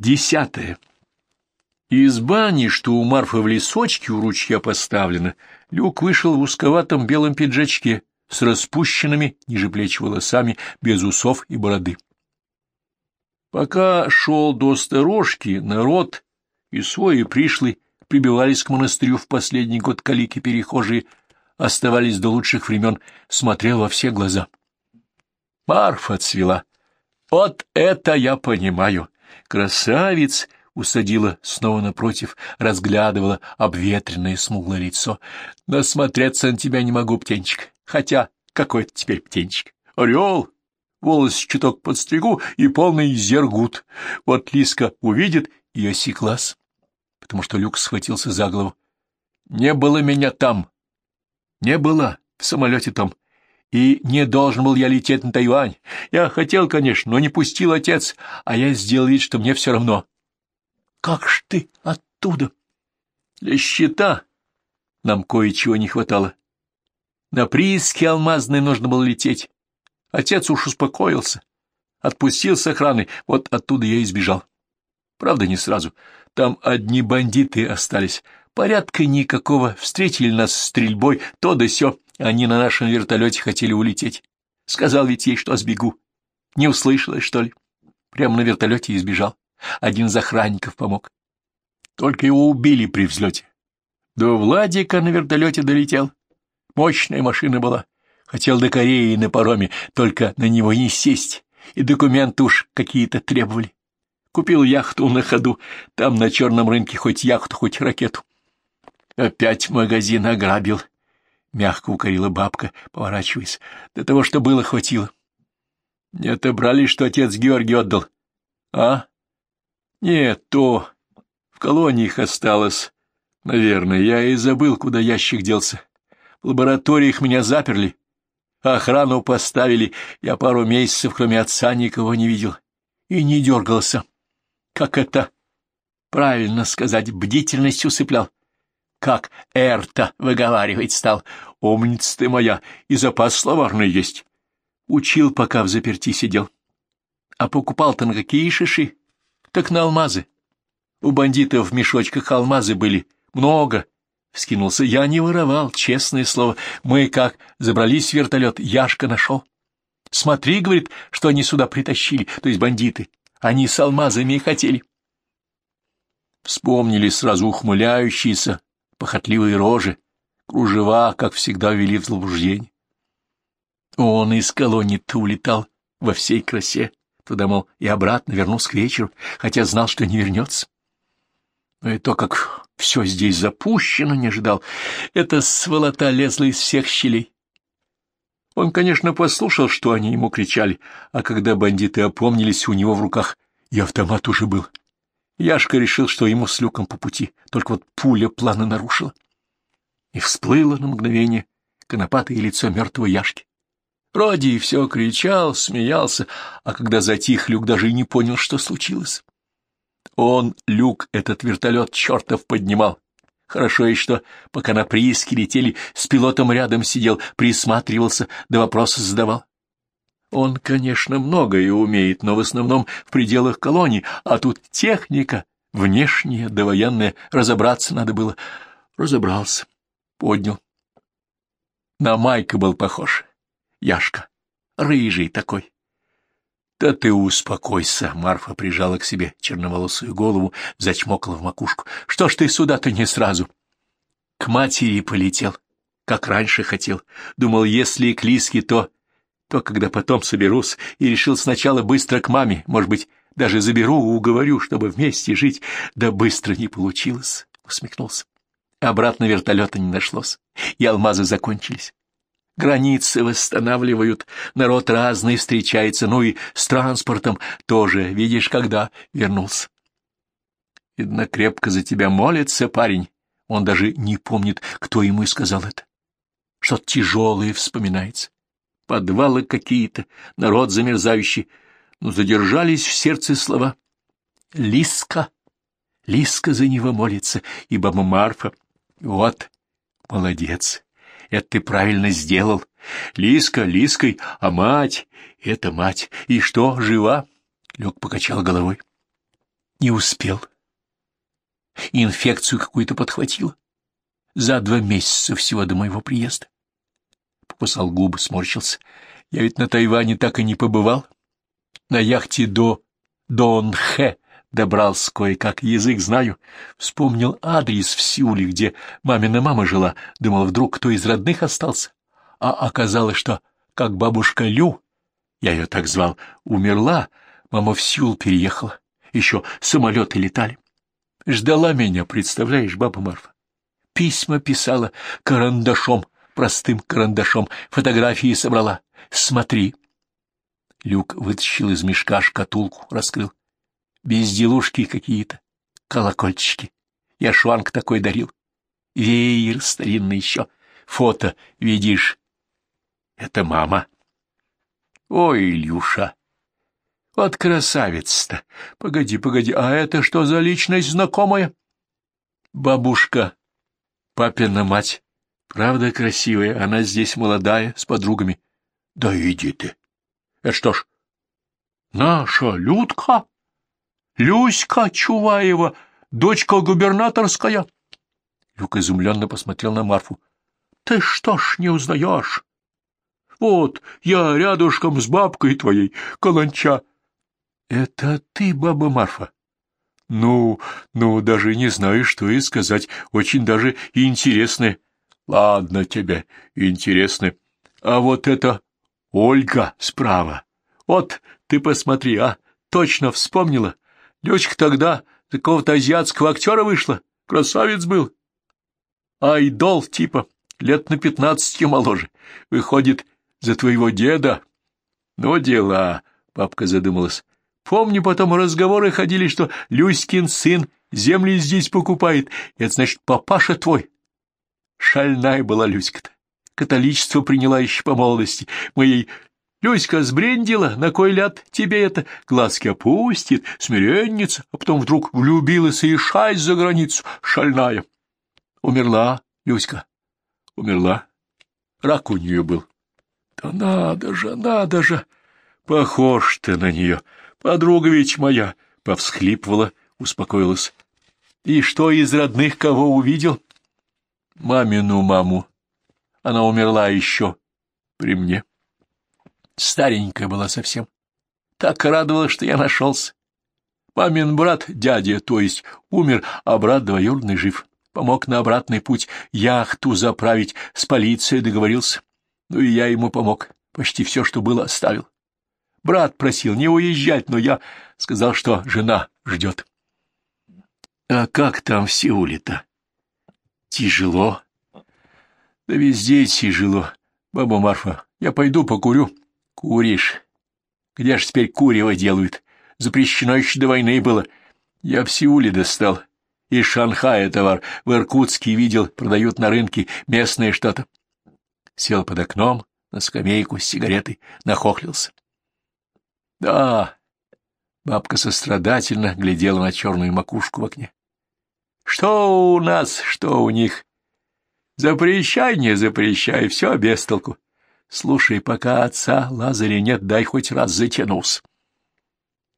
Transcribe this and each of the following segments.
Десятое. Из бани, что у Марфы в лесочке у ручья поставлено, Люк вышел в узковатом белом пиджачке с распущенными ниже плеч волосами, без усов и бороды. Пока шел до сторожки, народ и свой и пришлый прибивались к монастырю в последний год калики перехожие, оставались до лучших времен, смотрел во все глаза. Марфа цвела. Вот это я понимаю. Красавец! Усадила снова напротив, разглядывала обветренное смуглое лицо. Насмотреться на тебя не могу, птенчик. Хотя какой то теперь птенчик? Орел! волос чуток подстригу и полный зергут. Вот Лиска увидит и осеклась, потому что Люк схватился за голову. Не было меня там. Не было в самолете том. И не должен был я лететь на Тайвань. Я хотел, конечно, но не пустил отец, а я сделал вид, что мне все равно. Как ж ты оттуда? Для счета нам кое-чего не хватало. На прииски алмазной нужно было лететь. Отец уж успокоился, отпустил с охраны, вот оттуда я избежал. Правда, не сразу. Там одни бандиты остались. Порядка никакого. Встретили нас стрельбой, то да сё. Они на нашем вертолете хотели улететь. Сказал ведь ей, что сбегу. Не услышала, что ли? Прямо на вертолете избежал. Один из охранников помог. Только его убили при взлете. До Владика на вертолете долетел. Мощная машина была. Хотел до Кореи на пароме, только на него не сесть, и документы уж какие-то требовали. Купил яхту на ходу, там на черном рынке хоть яхту, хоть ракету. Опять магазин ограбил. Мягко укорила бабка, поворачиваясь. До того, что было, хватило. Не отобрали, что отец Георгий отдал. А? Нет, то. В колониях осталось. Наверное, я и забыл, куда ящик делся. В лабораториях меня заперли. Охрану поставили, я пару месяцев, кроме отца, никого не видел. И не дергался. Как это правильно сказать, бдительность усыплял. Как Эрта выговаривать стал. Умница ты моя, и запас словарный есть. Учил, пока в заперти сидел. А покупал-то на какие шиши? Так на алмазы. У бандитов в мешочках алмазы были. Много. — вскинулся. — Я не воровал, честное слово. Мы как забрались в вертолет, Яшка нашел. — Смотри, — говорит, — что они сюда притащили, то есть бандиты. Они с алмазами и хотели. Вспомнили сразу ухмыляющиеся, похотливые рожи, кружева, как всегда, вели в заблуждение. Он из колонии-то улетал во всей красе, туда, мол, и обратно вернулся к вечеру, хотя знал, что не вернется. Но и то, как все здесь запущено, не ожидал. Эта сволота лезла из всех щелей. Он, конечно, послушал, что они ему кричали, а когда бандиты опомнились, у него в руках и автомат уже был. Яшка решил, что ему с люком по пути, только вот пуля планы нарушила. И всплыло на мгновение конопатое лицо мертвого Яшки. Роди все кричал, смеялся, а когда затих, Люк даже и не понял, что случилось. Он, Люк, этот вертолет чертов поднимал. Хорошо и что, пока на прииске летели, с пилотом рядом сидел, присматривался, да вопросы задавал. Он, конечно, многое умеет, но в основном в пределах колонии, а тут техника, внешняя, довоенная, разобраться надо было. Разобрался, поднял. На Майка был похож, Яшка, рыжий такой. «Да ты успокойся!» — Марфа прижала к себе черноволосую голову, зачмокала в макушку. «Что ж ты сюда-то не сразу?» «К матери полетел, как раньше хотел. Думал, если к Лиске, то... то когда потом соберусь, и решил сначала быстро к маме, может быть, даже заберу, уговорю, чтобы вместе жить. Да быстро не получилось!» — усмехнулся. Обратно вертолета не нашлось, и алмазы закончились. Границы восстанавливают, народ разный встречается, ну и с транспортом тоже, видишь, когда вернулся. Видно, крепко за тебя молится парень. Он даже не помнит, кто ему и сказал это. Что-то тяжелое вспоминается. Подвалы какие-то, народ замерзающий. Но задержались в сердце слова. Лиска, Лиска за него молится, и баба Марфа. Вот, молодец. Это ты правильно сделал. Лиска, Лиской, а мать — это мать. И что, жива? Лег покачал головой. Не успел. Инфекцию какую-то подхватила. За два месяца всего до моего приезда. Покусал губы, сморщился. Я ведь на Тайване так и не побывал. На яхте до Донхэ добрался кое-как, язык знаю. Вспомнил адрес в Сеуле, где мамина мама жила. Думал, вдруг кто из родных остался. А оказалось, что, как бабушка Лю, я ее так звал, умерла, мама в Сеул переехала. Еще самолеты летали. Ждала меня, представляешь, баба Марфа. Письма писала карандашом, простым карандашом, фотографии собрала. Смотри. Люк вытащил из мешка шкатулку, раскрыл. Безделушки какие-то, колокольчики. Я шванг такой дарил. Веер старинный еще. Фото, видишь? Это мама. Ой, Илюша, вот красавец-то! Погоди, погоди, а это что за личность знакомая? Бабушка, папина мать. Правда красивая, она здесь молодая, с подругами. Да иди ты. Это что ж, наша Людка? Люська Чуваева, дочка губернаторская? Люк изумленно посмотрел на Марфу. Ты что ж не узнаешь? Вот, я рядышком с бабкой твоей, каланча. Это ты, баба Марфа? Ну, ну, даже не знаю, что и сказать. Очень даже интересно. Ладно тебе, интересно. А вот это Ольга справа. Вот, ты посмотри, а, точно вспомнила. Дочка тогда какого-то азиатского актера вышла. Красавец был. Айдол типа, лет на пятнадцать моложе. Выходит, за твоего деда. Ну, дела, бабка задумалась. Помню, потом разговоры ходили, что Люськин сын земли здесь покупает. Это значит, папаша твой. Шальная была Люська-то. Католичество приняла еще по молодости. Моей Люська сбрендила, на кой ляд тебе это? Глазки опустит, смиренница, а потом вдруг влюбилась и шай за границу, шальная. Умерла Люська, умерла. Рак у нее был. Да надо же, надо же! Похож ты на нее. Подруга ведь моя, — повсхлипывала, успокоилась. И что из родных кого увидел? Мамину маму. Она умерла еще при мне. Старенькая была совсем. Так радовалась, что я нашелся. Мамин брат, дядя, то есть, умер, а брат двоюродный жив. Помог на обратный путь яхту заправить, с полицией договорился. Ну и я ему помог. Почти все, что было, оставил. Брат просил не уезжать, но я сказал, что жена ждет. А как там в Сеуле-то? Тяжело. Да везде тяжело. Баба Марфа, я пойду покурю. Куришь. Где ж теперь курево делают? Запрещено еще до войны было. Я в Сеуле достал. Из Шанхая товар. В Иркутске видел, продают на рынке местное что-то. Сел под окном на скамейку с сигаретой, нахохлился. Да, бабка сострадательно глядела на черную макушку в окне. Что у нас, что у них? Запрещай, не запрещай, все без толку. Слушай, пока отца Лазаря нет, дай хоть раз затянулся.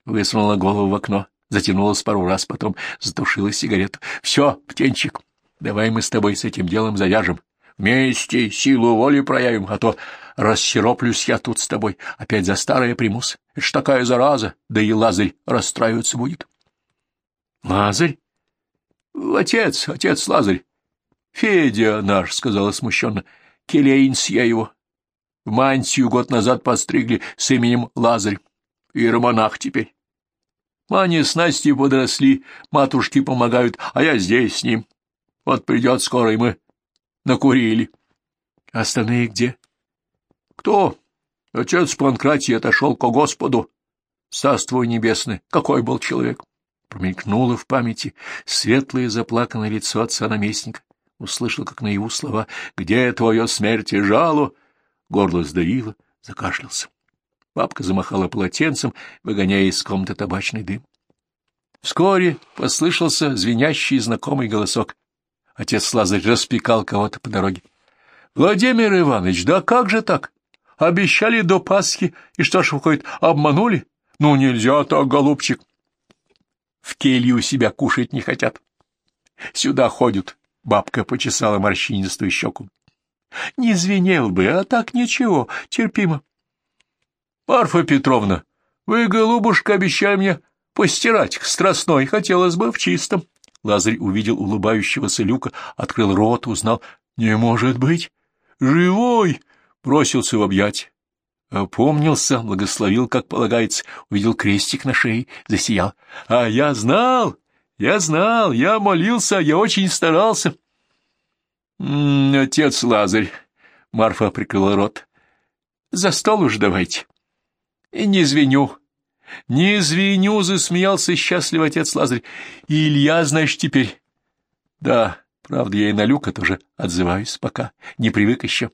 Высунула голову в окно, затянулась пару раз, потом затушила сигарету. Все, птенчик, давай мы с тобой с этим делом завяжем. Вместе силу воли проявим, а то рассероплюсь я тут с тобой, опять за старое примус. Это ж такая зараза, да и Лазарь расстраиваться будет. Лазарь? Отец, отец Лазарь. Федя наш, — сказала смущенно. Келейнс я его. В мантию год назад постригли с именем Лазарь. Романах теперь. Маня с Настей подросли, матушки помогают, а я здесь с ним. Вот придет скоро, и мы накурили. Остальные где? Кто? Отец Панкратий отошел ко Господу. Царство небесное, какой был человек! Промелькнуло в памяти светлое заплаканное лицо отца-наместника. Услышал, как наяву слова «Где твое смерти жало?» Горло сдавило, закашлялся. Бабка замахала полотенцем, выгоняя из комнаты табачный дым. Вскоре послышался звенящий знакомый голосок. Отец Лазарь распекал кого-то по дороге. — Владимир Иванович, да как же так? Обещали до Пасхи, и что ж, выходит, обманули? Ну, нельзя так, голубчик. В келью себя кушать не хотят. Сюда ходят, — бабка почесала морщинистую щеку. Не звенел бы, а так ничего, терпимо. Марфа Петровна, вы, голубушка, обещали мне постирать к страстной, хотелось бы в чистом. Лазарь увидел улыбающегося люка, открыл рот, узнал. Не может быть! Живой! Бросился в объятия. Опомнился, благословил, как полагается, увидел крестик на шее, засиял. А я знал, я знал, я молился, я очень старался. Отец Лазарь, Марфа прикрыла рот. За стол уж давайте. И не звеню. Не звеню, засмеялся счастливый отец Лазарь. Илья, знаешь, теперь. Да, правда, я и на Люка тоже отзываюсь пока. Не привык еще.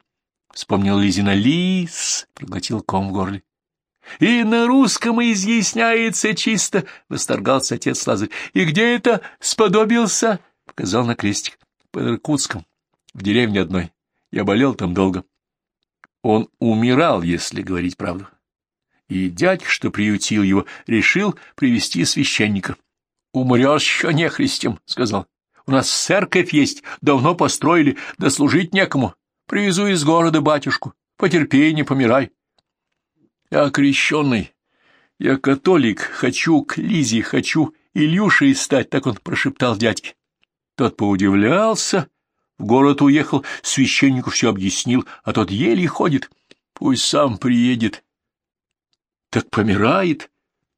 Вспомнил Лизина лис, проглотил ком в горле. И на русском изъясняется чисто, — восторгался отец Лазарь. И где это сподобился? — показал на крестик. Под Иркутском, в деревне одной. Я болел там долго. Он умирал, если говорить правду. И дядька, что приютил его, решил привести священника. — Умрешь еще нехристем, — сказал. — У нас церковь есть, давно построили, да служить некому. Привезу из города батюшку. Потерпи, не помирай. Я крещеный. Я католик. Хочу к Лизе, хочу Илюшей стать, так он прошептал дядьке. Тот поудивлялся, в город уехал, священнику все объяснил, а тот еле ходит. Пусть сам приедет. Так помирает?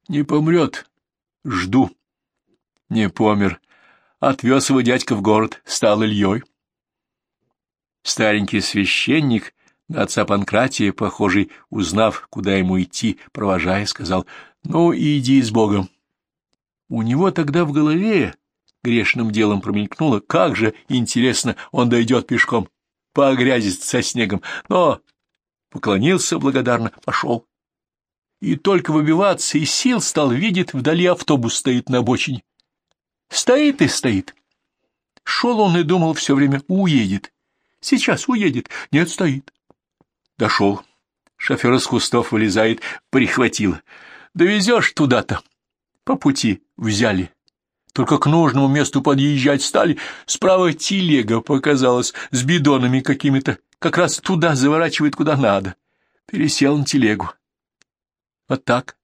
Не помрет. Жду. Не помер. Отвез его дядька в город, стал Ильей. Старенький священник, на отца Панкратия, похожий, узнав, куда ему идти, провожая, сказал, «Ну, иди с Богом». У него тогда в голове грешным делом промелькнуло, как же, интересно, он дойдет пешком, по грязи со снегом, но поклонился благодарно, пошел. И только выбиваться из сил стал, видит, вдали автобус стоит на обочине. Стоит и стоит. Шел он и думал все время, уедет. Сейчас уедет. Нет, стоит. Дошел. Шофер из кустов вылезает, прихватил. Довезешь туда-то. По пути взяли. Только к нужному месту подъезжать стали. Справа телега показалась с бидонами какими-то. Как раз туда заворачивает, куда надо. Пересел на телегу. Вот так.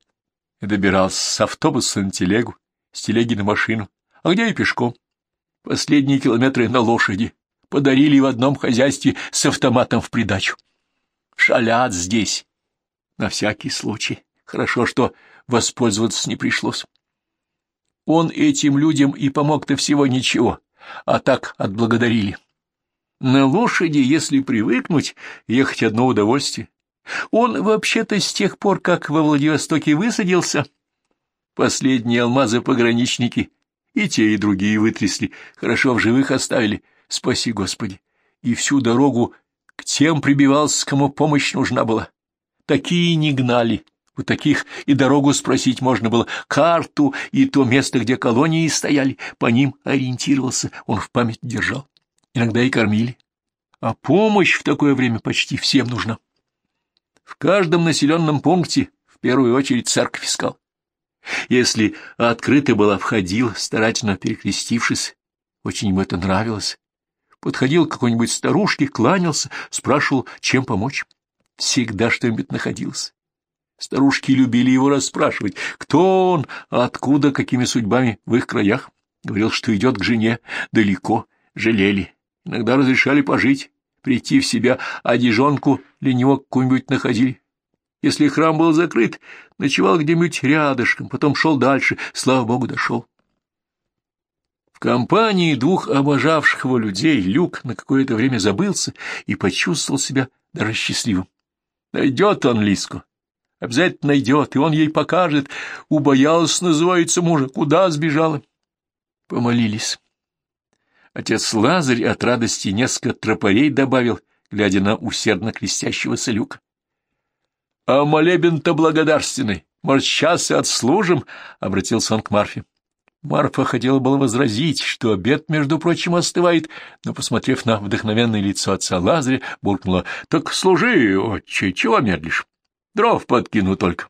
И добирался с автобуса на телегу, с телеги на машину. А где и пешком. Последние километры на лошади подарили в одном хозяйстве с автоматом в придачу. Шалят здесь. На всякий случай. Хорошо, что воспользоваться не пришлось. Он этим людям и помог-то всего ничего, а так отблагодарили. На лошади, если привыкнуть, ехать одно удовольствие. Он вообще-то с тех пор, как во Владивостоке высадился, последние алмазы пограничники и те, и другие вытрясли, хорошо в живых оставили — спаси Господи, и всю дорогу к тем прибивался, кому помощь нужна была. Такие не гнали, у таких и дорогу спросить можно было, карту и то место, где колонии стояли, по ним ориентировался, он в память держал. Иногда и кормили. А помощь в такое время почти всем нужна. В каждом населенном пункте в первую очередь церковь искал. Если открыто была, входил, старательно перекрестившись. Очень ему это нравилось подходил к какой-нибудь старушке, кланялся, спрашивал, чем помочь. Всегда что-нибудь находилось. Старушки любили его расспрашивать, кто он, откуда, какими судьбами в их краях. Говорил, что идет к жене, далеко, жалели. Иногда разрешали пожить, прийти в себя, а дежонку для него какую-нибудь находили. Если храм был закрыт, ночевал где-нибудь рядышком, потом шел дальше, слава богу, дошел. В компании двух обожавших его людей Люк на какое-то время забылся и почувствовал себя даже счастливым. Найдет он Лиску. Обязательно найдет, и он ей покажет. Убоялась, называется, мужа. Куда сбежала? Помолились. Отец Лазарь от радости несколько тропарей добавил, глядя на усердно крестящегося Люка. — А молебен-то благодарственный. Может, сейчас и отслужим? — обратился он к Марфе. Марфа хотела было возразить, что обед, между прочим, остывает, но, посмотрев на вдохновенное лицо отца Лазаря, буркнула, — Так служи, отче, чего медлишь? Дров подкину только.